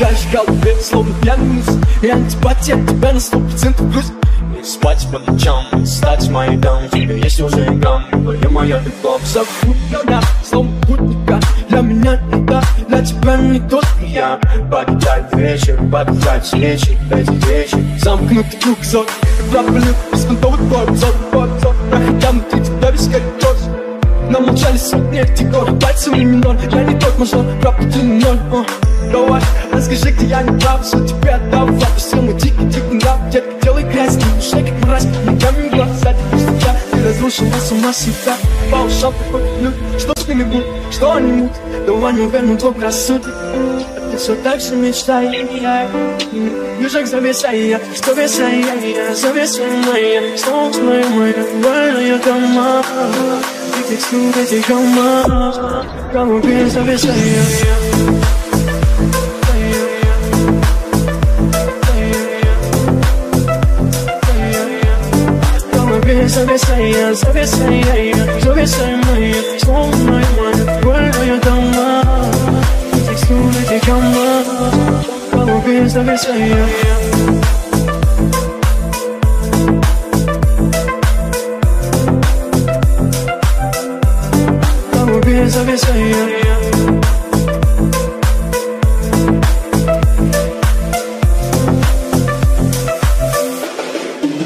пропадаешь в голове, словно пьяный И антипатия тебя на сто процентов грусть Не спать по ночам, стать моим дом Тебе есть уже грамм, твое мое тепло Зовут меня, словно путника Для меня не да, для тебя не тот Я побежать вечер, побежать свечи Эти вещи Замкнутый круг зон Проблем беспонтовый твой обзор Проходя внутри тебя весь коридор Нам молчали сотни этих гор Пальцем не минор, я не тот мажор на ноль. Давай, расскажи, где я не прав Что тебе отдал, опустил мой дикий, дикий нрав Детка, делай грязь, на душе как мразь. Ногами в глаза, пусть я Ты разрушил нас ума себя. По ушам такой люд. Что с ними будет, что они мут Давай не верну твой рассудок ты все так же мечтай Южак зависая, что висая Зависая моя, снова моя моя Больная дома Ты текстур этих холмов Кому без зависая Зависая, зависая, зависая моя Снова моя моя Больная дома Текстур этих холмов Кому без зависая Кому без зависая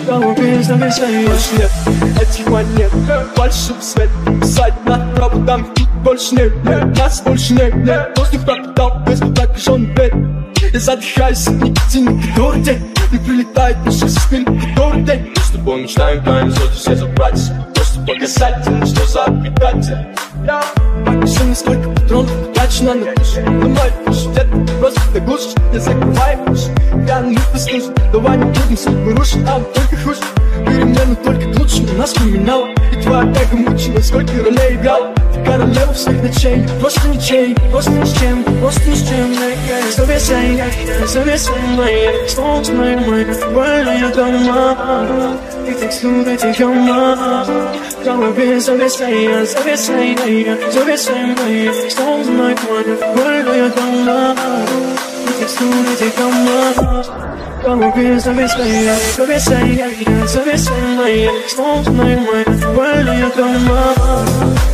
Кому без зависая Больше нет этих монет Больше в свет Писать над проводами Тут больше нет, нет Нас больше нет, нет. Воздух пропитал без прокаженный бед. Я задыхаюсь от никотина Который день не прилетает Наши со спин Который день с тобой мечтаем тайны зоны все забрать. Просто показать им, что за предатель Машины сколько патронов потрачено на душу Ломай душу, где ты просто заглушишь Не закрывай уши, я не послушай Давай не будем судьбу рушить, а только хуже. Перемены только к лучшему нас поменяла И твоя эго мучила, сколько ролей играла Got a love, stick the chain Lost in the chain, lost in the gym Lost in the gym, like Sobie sen, sobie sen so stąd moje, moje Wolę ja to mam I tak sobie ty ją mam Cały sobie sen, sobie sen Sobie sen, moje, stąd moje Wolę ja to mam I tak sobie ty ją mam Como pienso mi sueño, lo que sé, pienso mi sueño, es como un sueño, vuelvo yo como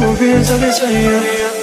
Mungkin.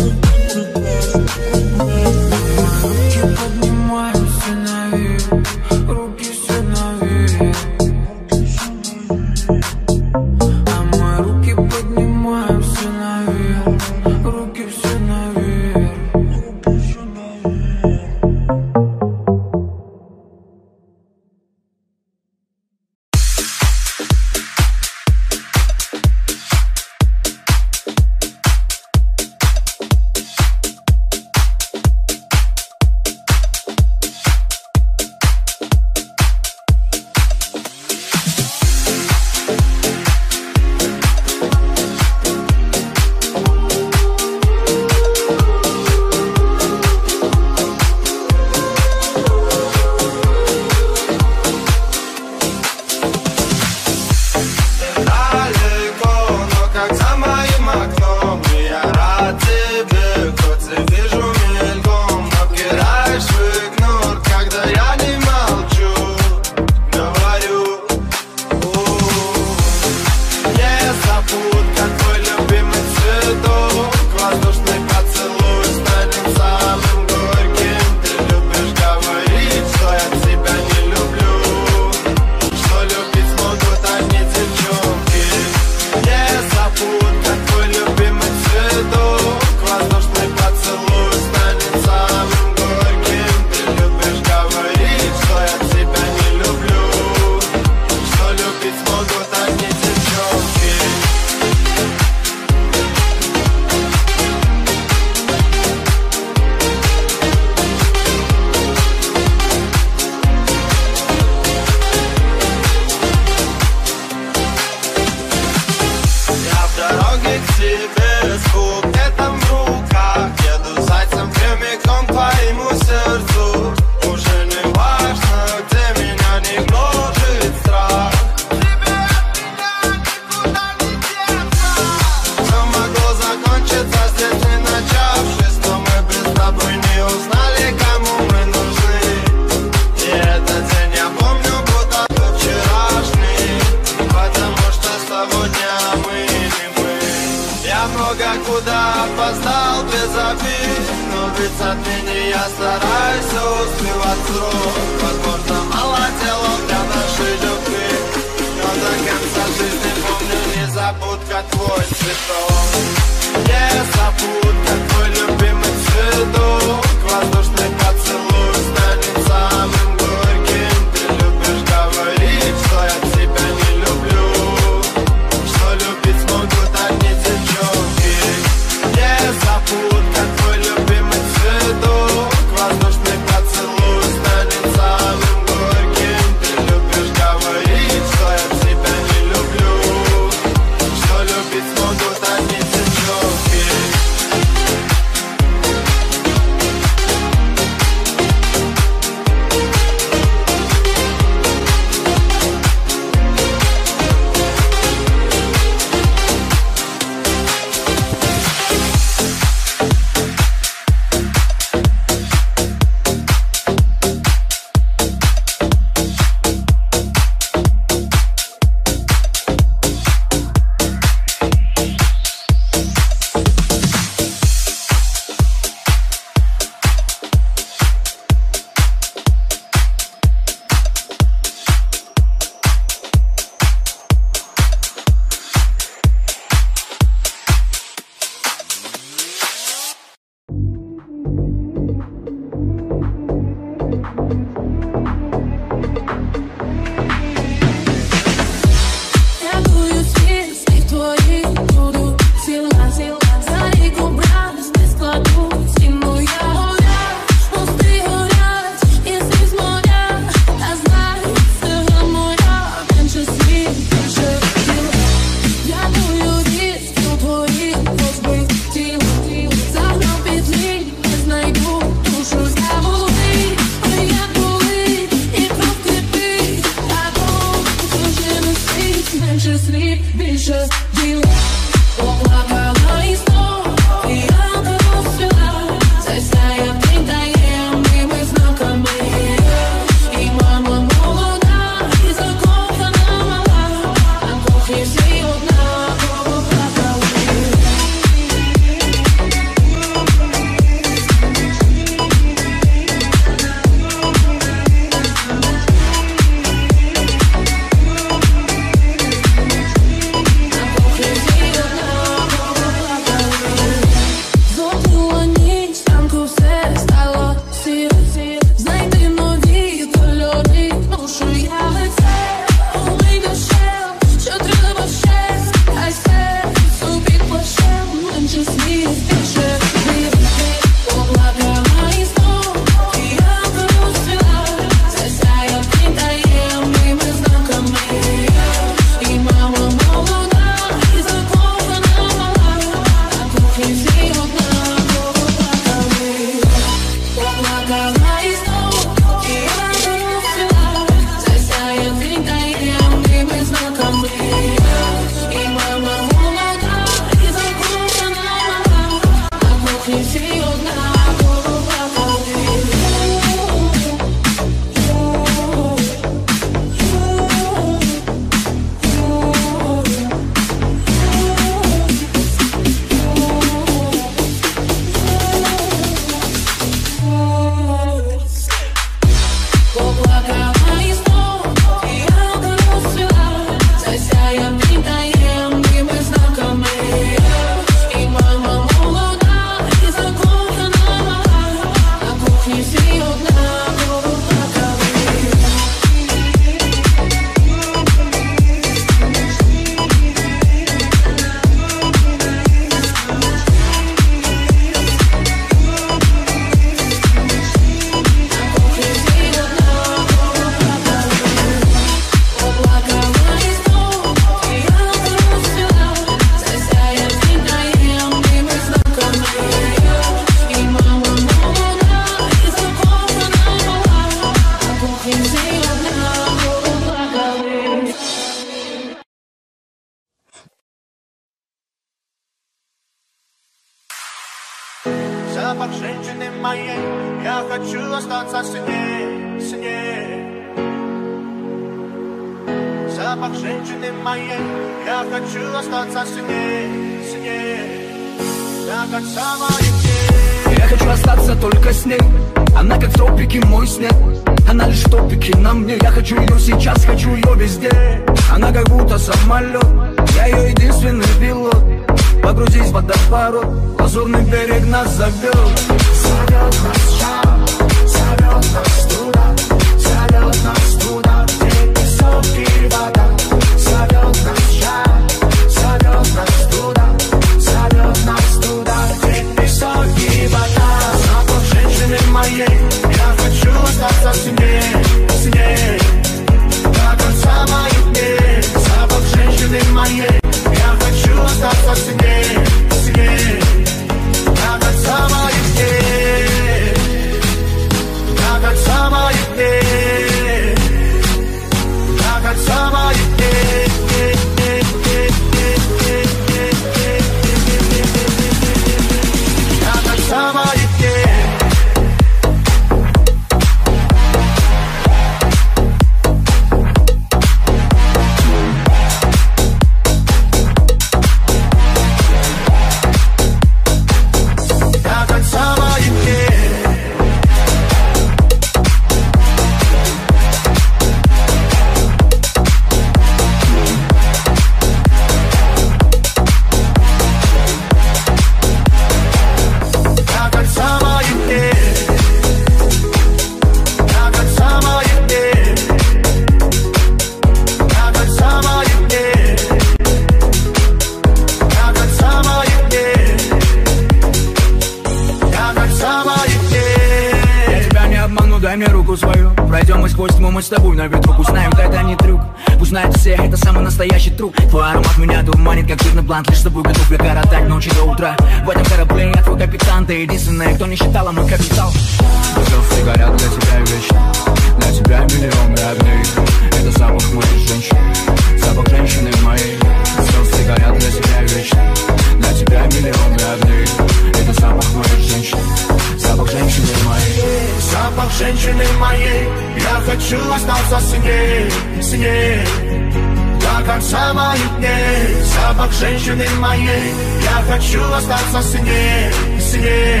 запах женщины моей. Я хочу остаться с ней, с ней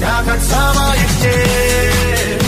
Я Как от самых дней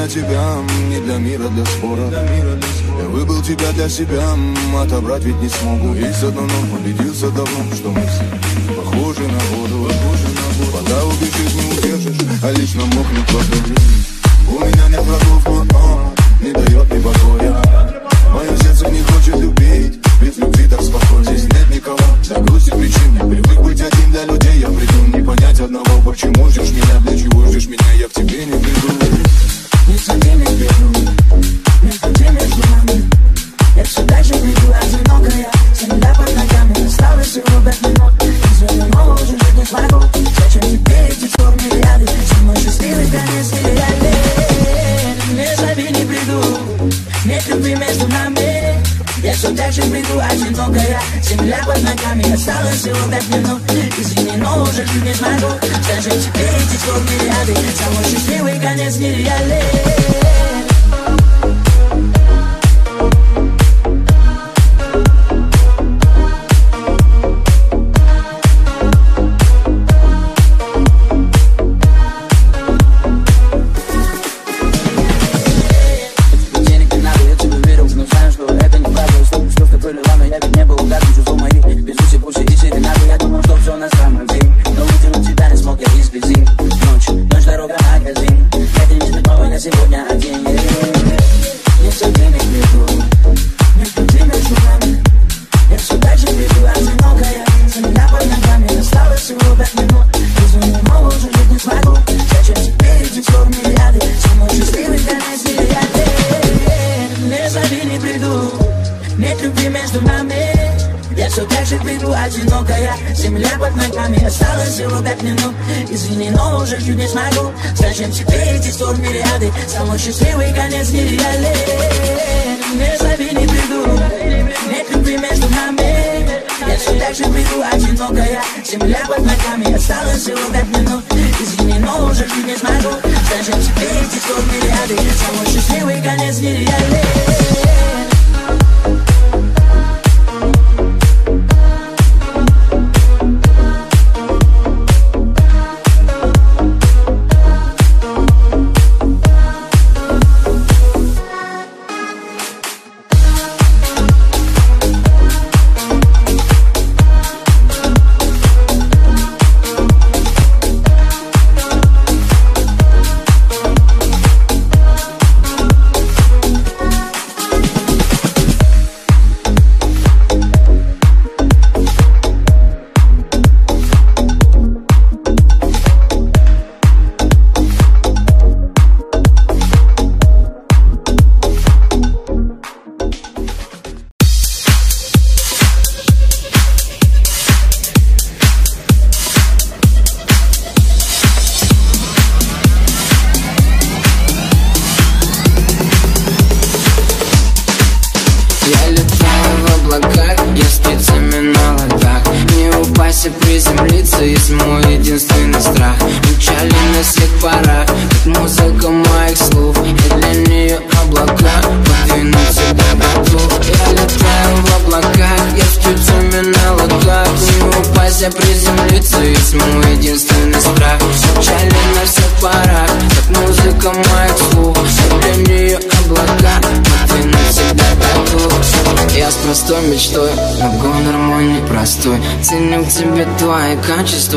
на тебя, не для мира, для спора. Я выбыл тебя для себя, отобрать ведь не смогу. Есть одно но убедился давно, что мы все похожи на воду. Вода убежит, не удержишь, а лично мокнет воду У меня нет врагов, но не дает мне покоя. Мое сердце не хочет любить, ведь любви так спокойно. Здесь нет никого, для грусти причин Я привык быть один для людей, я приду Не понять одного, почему ждешь меня, для чего ждешь меня? Я в тебе не приду. Если даже приду а одинокая. Земля под ногами, осталось всего пять минут Извини, но уже чуть не смогу Скажи теперь эти слов мириады Самый счастливый конец нереален Извини, но уже чуть не смогу. Зачем теперь эти сто миллиарды Самый счастливый конец нереален Не зови, не приду. Нет любви между нами. Я все так же приду, одинокая Земля под ногами, осталось всего пять минут. Извини, но уже чуть не смогу. Зачем теперь эти сто миллиарды Самый счастливый конец нереален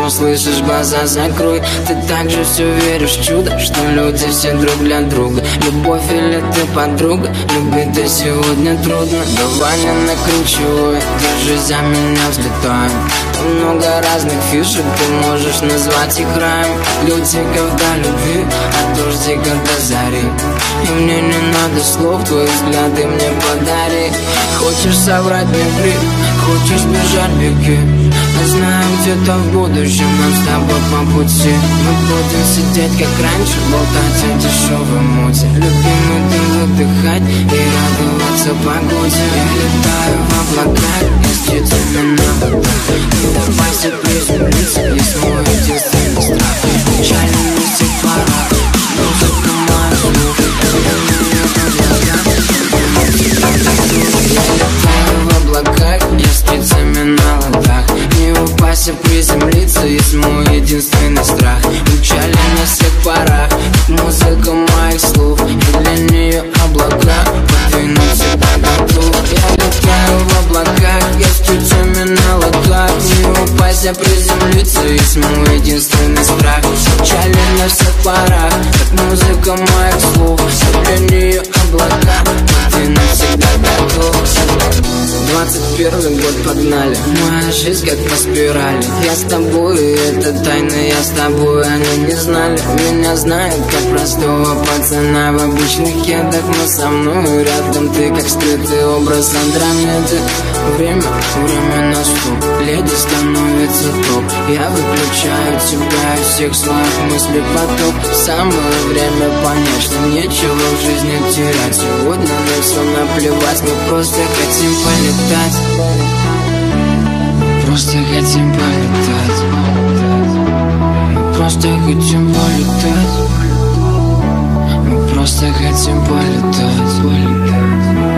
слышишь, глаза закрой. Ты также все веришь в чудо, что люди все друг для друга. Любовь или ты подруга, любить ты сегодня трудно. Давай не на ключевой, держись за меня, взлетаем Много разных фишек, ты можешь назвать их раем. Лютиков до любви, от дождика до зари. И мне не надо слов, твои взгляды мне подари. Хочешь соврать мне крик, хочешь бежать беги Я знаю, где-то в будущем нам с тобой по пути. Мы будем сидеть как раньше, болтать о дешевой муте. Любимый дым выдыхать и радоваться погоде. Я летаю в облаках, и с на Не давайся приземлиться, есть мой единственный страх Печально не всех парах, музыка моя летаю в облаках, я с птицами на ладах Не упасть, а приземлиться, есть мой единственный страх. Мчали на всех парах, музыка моих слов. И для нее облака, подвинуть всегда готов. Я летаю в облаках, я с птицами на ладах Не упасть, а приземлиться, есть мой единственный страх. Мчали на как музыка моих слов. И для нее подвинуть всегда готов 21 год погнали. Моя жизнь как по спирали. Я с тобой, это тайна, я с тобой Они не знали, меня знают как простого пацана. В обычных кедах, но со мной рядом. Ты как скрытый образ Андромеды. Время, время наступ Леди становится топ. Я выключаю тебя из всех своих мыслей поток Самое время понять, что нечего в жизни терять Сегодня на все наплевать Мы просто хотим полетать. Просто хотим полетать. Мы просто хотим полетать. Мы просто хотим полетать, полетать.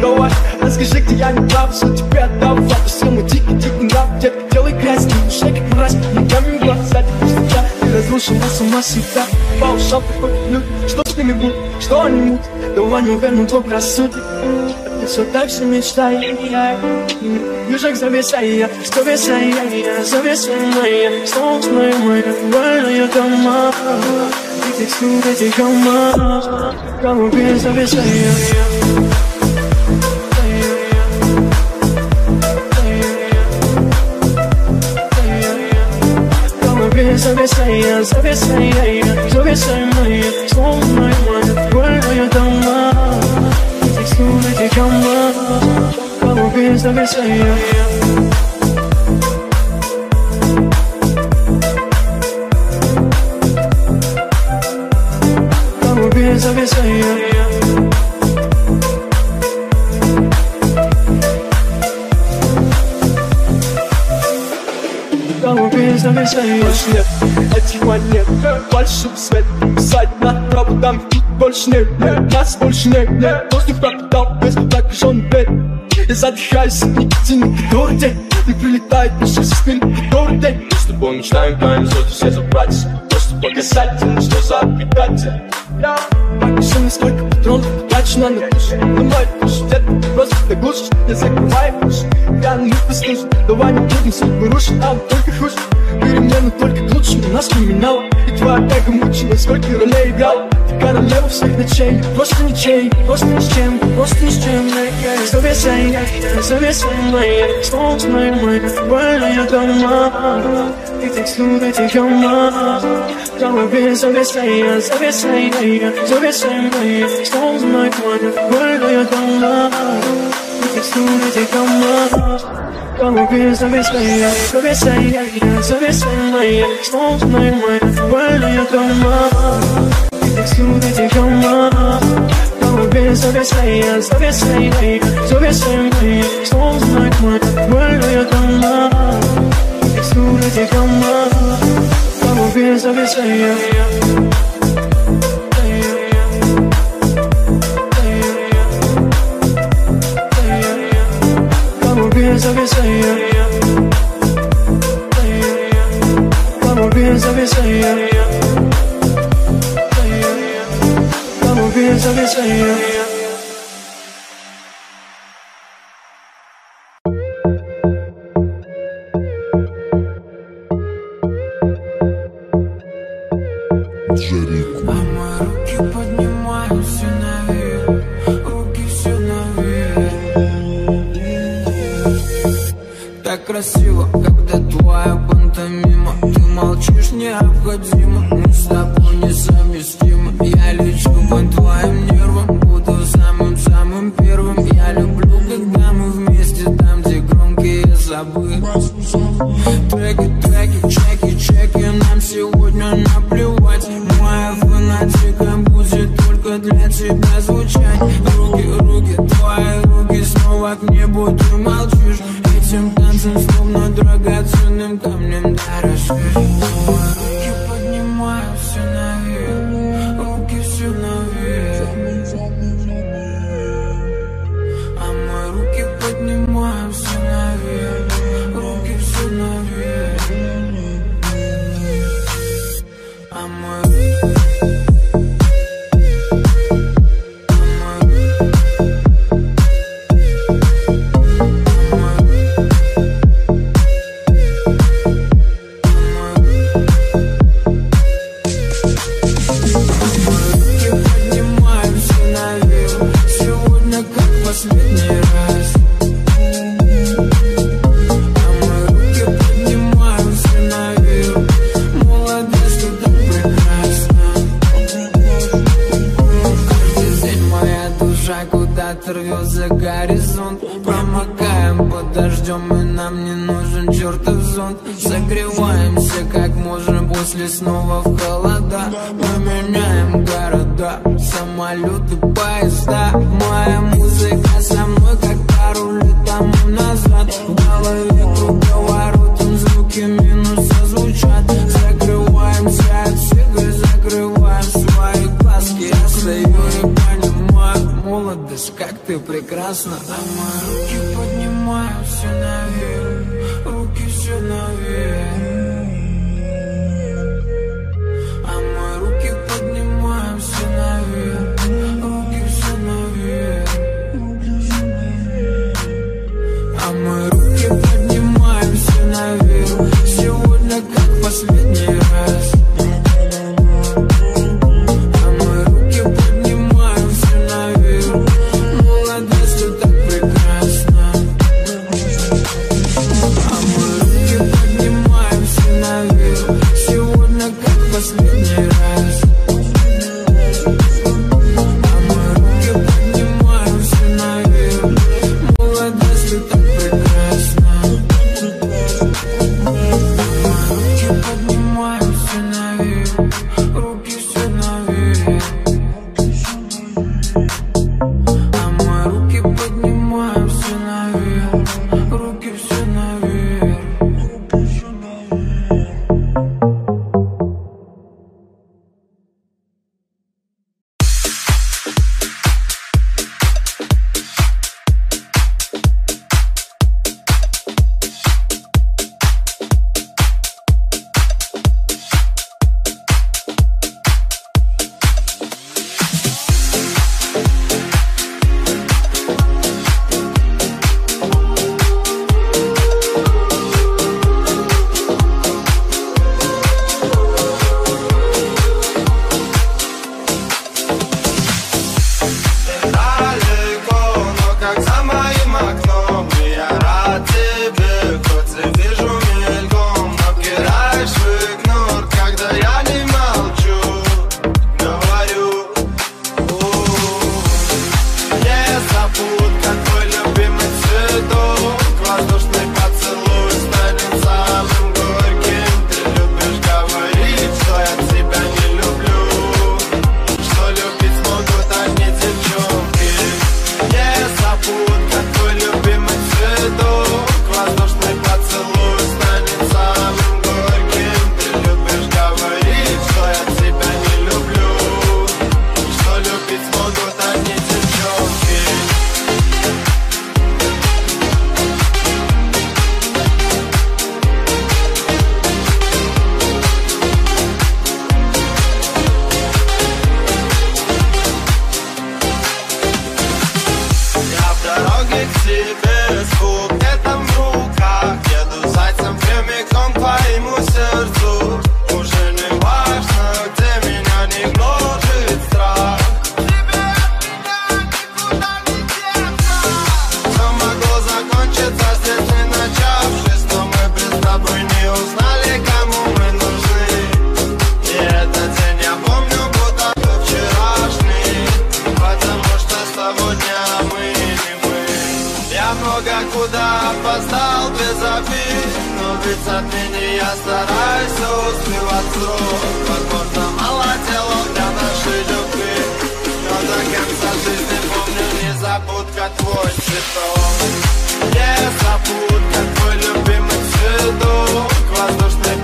Давай, расскажи, где я не прав Все тебе отдав, отпустил мой дикий, дикий нрав Детка, делай грязь, не душе, как мразь. Ногами в глаза, ты пустота Ты разрушила сама себя По ушам такой люди, что с ними будет, что они мут? Давай не уверен твой рассудок ты все так же мечтаешь. Южак зависай я, что висай я, зависай моя Солнечная моя, больная дома. Ты текстур этих дома. Голубей зависай я seveceğim seveceğim Seveceğim Sormayın Görmeyi damla Tekstümedik ama Kavu bir seveceğim Kavu bir seveceğim Kavu bir seveceğim Hoş geldin Больше в свет Писать на траву там тут больше нет. Нет, Нас больше нет. Нет Воздух пропитал без прокаженный бед Я задыхаюсь от никотина который день Не прилетает пиши со спины который день с тобой мечтаем тайм зоны все забрать. Просто показательно, что за предатель. Я покажи сколько патронов потрачено на душ На мой душ, просто ты глушишь Я закрываю уши, я не послушаю Давай не будем судьбу рушить, а только хуже Перемены только к лучшему нас поменяла И твоя эго мучила, сколько ролей играла Ты королева всех ночей, просто ничей Просто ни с чем, просто ни с чем Зависай, зависай моя Солнечная моя, больная дома. Ты текстур этих дома Голове зависай, зависай Зависай моя Солнечная моя, больная дома. Ты текстур этих дома Como que sabes bailar, sabes bailar, sabes bailar Estamos en buena, vuelo y otra más Dirección de te llama Como que sabes bailar, sabes bailar, sabes bailar Estamos en buena, vuelo y otra más Dirección de te llama Como que sabes bailar pienso que soy yo. Como pienso que soy yo. Como que soy yo. Я много куда опоздал без обид Но ведь отныне я стараюсь успевать срок Возможно, мало делал для нашей любви. Но до конца жизни помню не незабудка твой цветок. Не Незабудка твой любимый цветок. Воздушный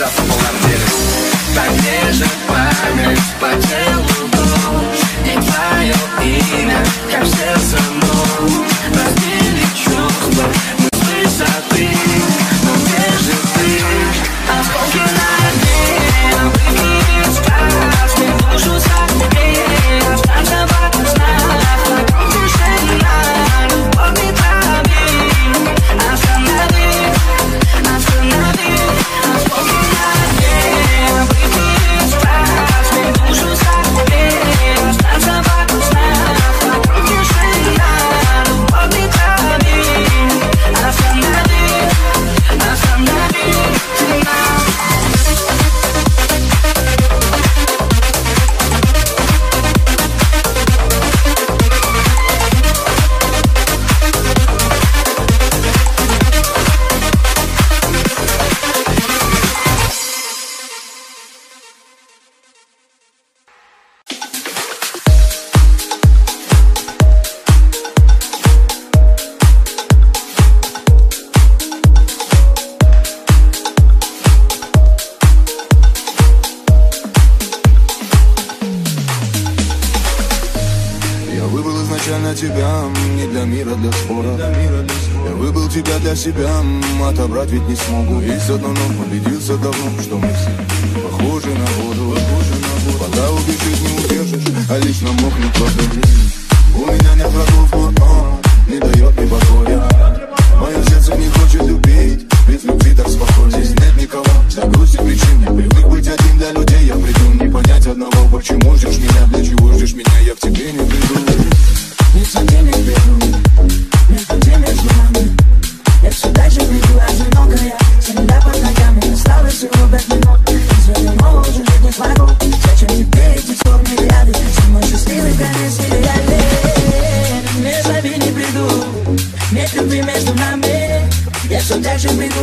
сердца помолодели Там, где же память по телу душ И твое имя, как в сердце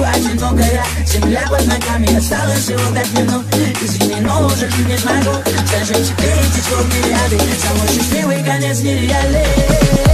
так же приду одинокая Земля под ногами, осталось всего пять минут Извини, но уже жить не смогу Зачем тебе эти сто миллиарды Самый счастливый конец нереальный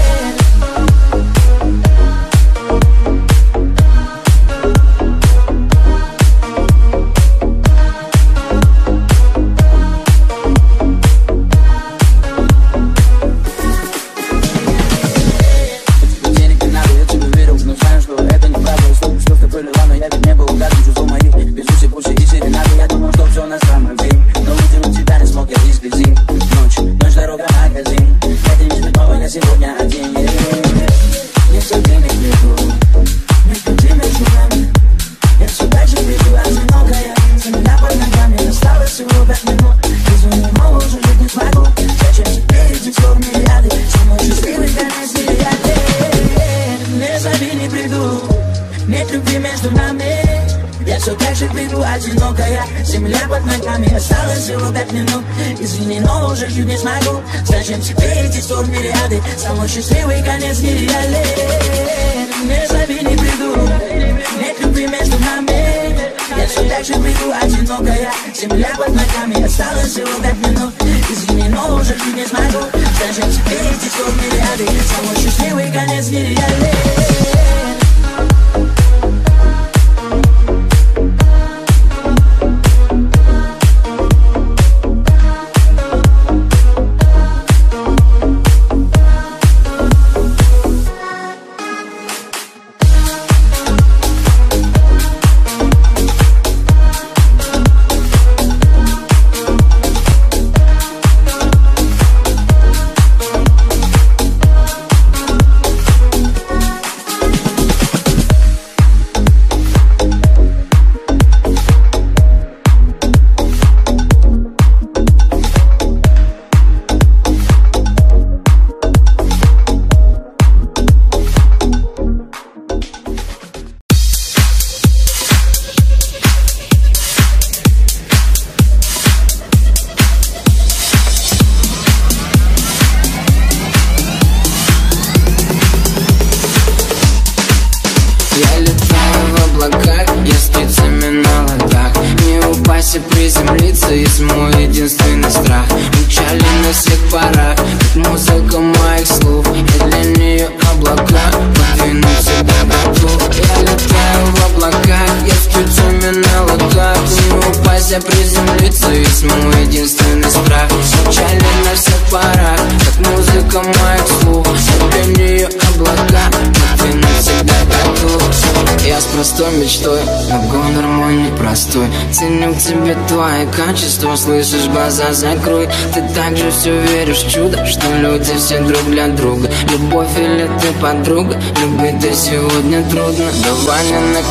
закрой. Ты также все веришь в чудо, что люди все друг для друга. Любовь или ты подруга, любить ты сегодня трудно. Давай не на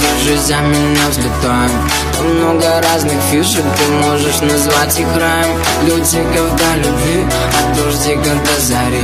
держись за меня взлетаем Много разных фишек, ты можешь назвать их раем. Лютиков до любви, от дождика до зари.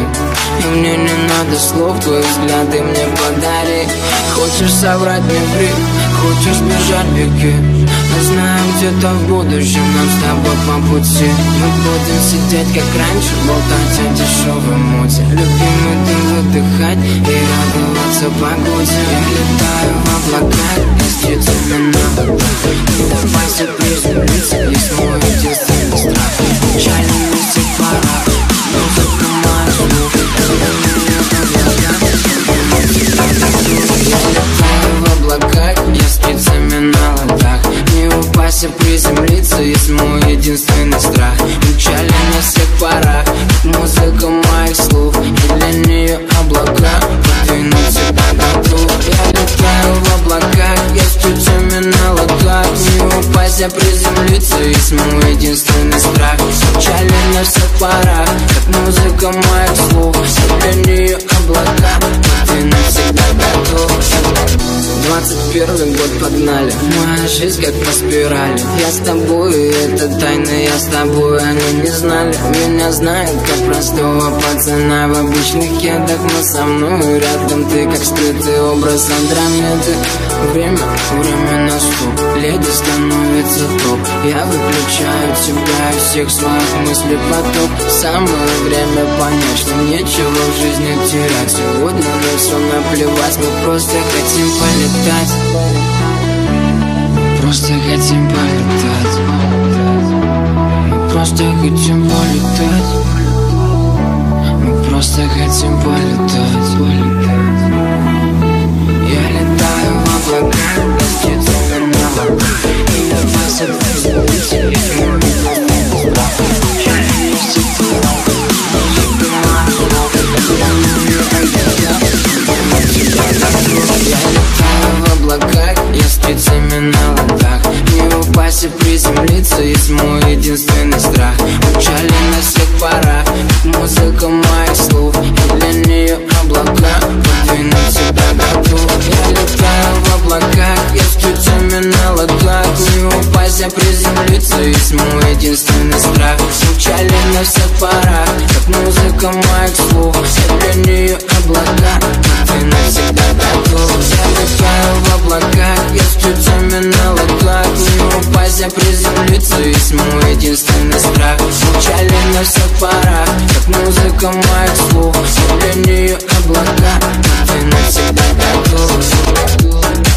И мне не надо слов, твои взгляды мне подари. Хочешь соврать мне брик, хочешь бежать беги Мы знаем где-то в будущем нам с тобой по пути. Мы будем сидеть как раньше, болтать о дешевой муте Любимый дым выдыхать и радоваться погоде. Я летаю в облаках, из птицами на Не упасть и приземлиться, есть мой единственный страх на всех парах, музыка моя слух я знают как простого пацана В обычных кедах, но со мной рядом Ты как скрытый образ Андромеды. Время, время на стоп Леди становится топ. Я выключаю тебя и всех своих мыслей поток. Самое время понять, что нечего в жизни терять. Сегодня на все наплевать, мы просто хотим полетать. Просто хотим полетать просто хотим полетать Мы просто хотим полетать. Я летаю в облаках, без облаках И я вас если мы я летаю в облаках, я спицами на и приземлиться, есть мой единственный страх. Мчали на всех парах, музыка моих слов. И для нее облака, подвинуть всегда готов. Я летаю в облаках, я спицами на ладах Не упасть, а приземлиться, есть мой единственный страх. Мчали на всех парах, как музыка моих слов. И для нее облака, подвинуть всегда готов. Я летаю в облаках, я с птицами на Не упасть, а приземлиться, есть мой единственный страх. Мчали на всех парах, как музыка моих И для нее облака, подвинуть всегда готов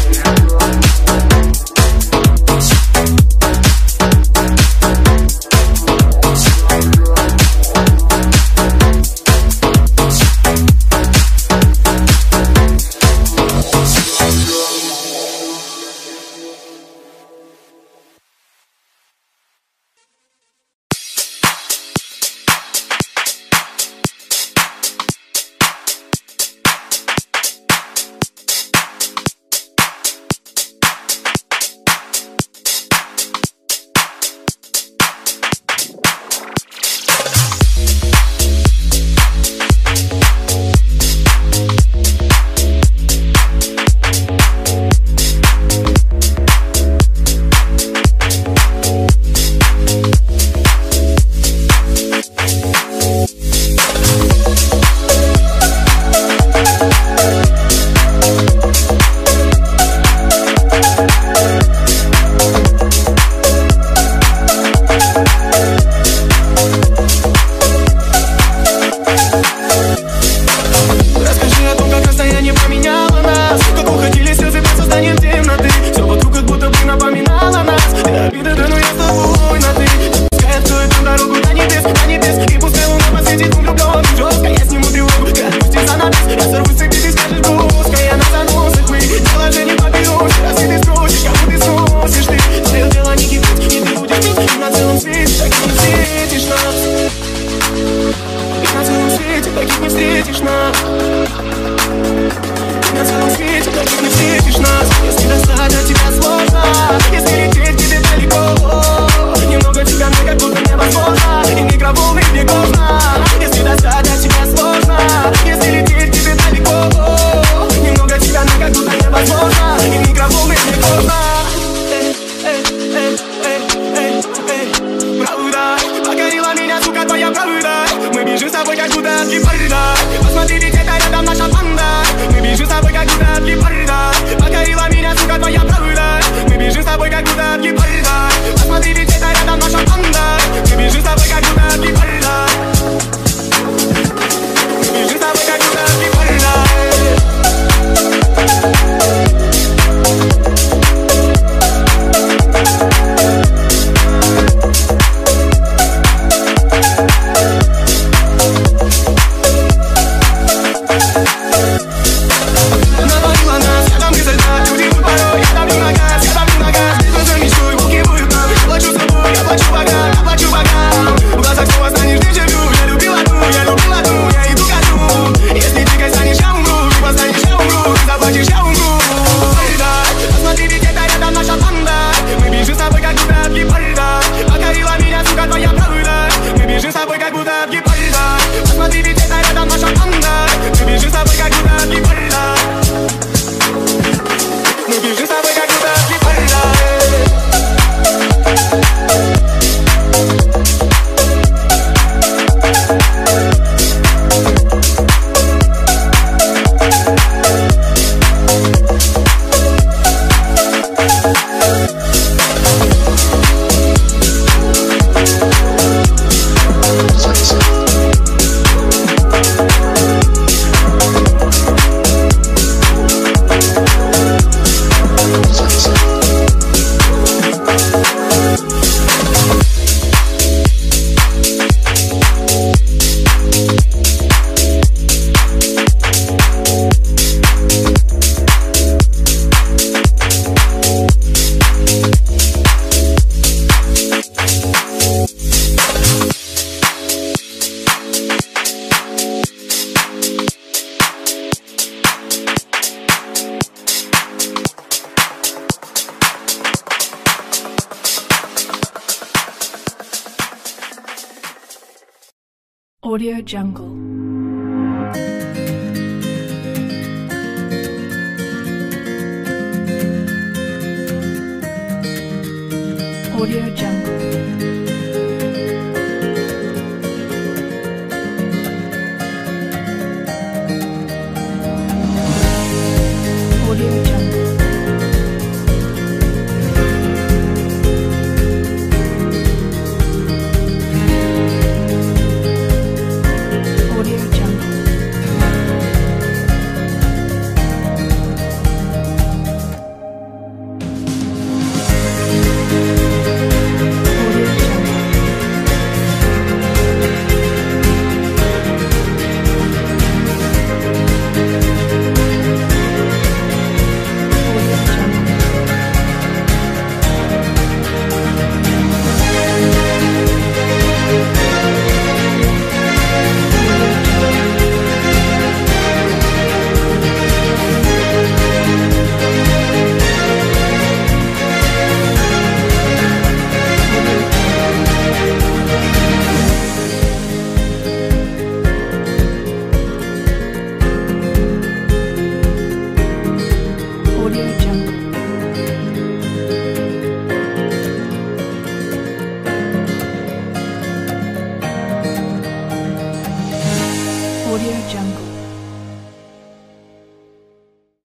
Jungle.